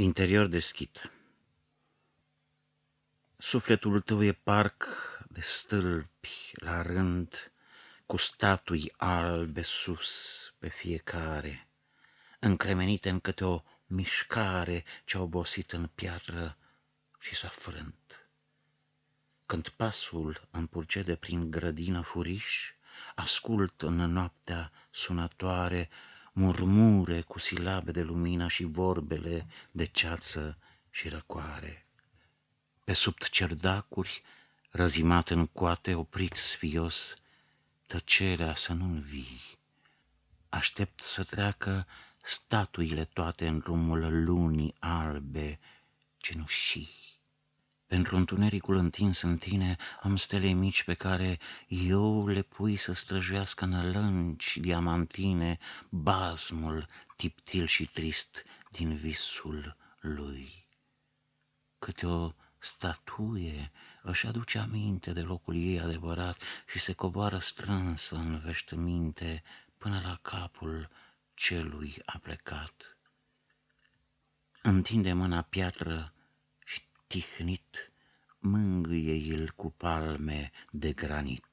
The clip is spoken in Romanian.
Interior deschid. Sufletul tău e parc de stâlpi la rând, cu statui albe sus pe fiecare, încremenite în câte o mișcare ce-a obosit în piatră și s-a frânt. Când pasul împurgede prin grădină furiș, ascult în noaptea sunătoare murmure cu silabe de lumină și vorbele de ceață și răcoare. Pe sub cerdacuri, răzimat în coate, oprit sfios, tăcerea să nu vii. Aștept să treacă statuile toate în drumul lunii albe, cenușii. Pentru întunericul întins în tine am stele mici pe care eu le pui să străjuiască în lănci diamantine basmul tiptil și trist din visul lui. Câte o statuie își aduce aminte de locul ei adevărat și se coboară strânsă în veștăminte până la capul celui a plecat. Întinde mâna piatră tihnit, mângâie-l cu palme de granit.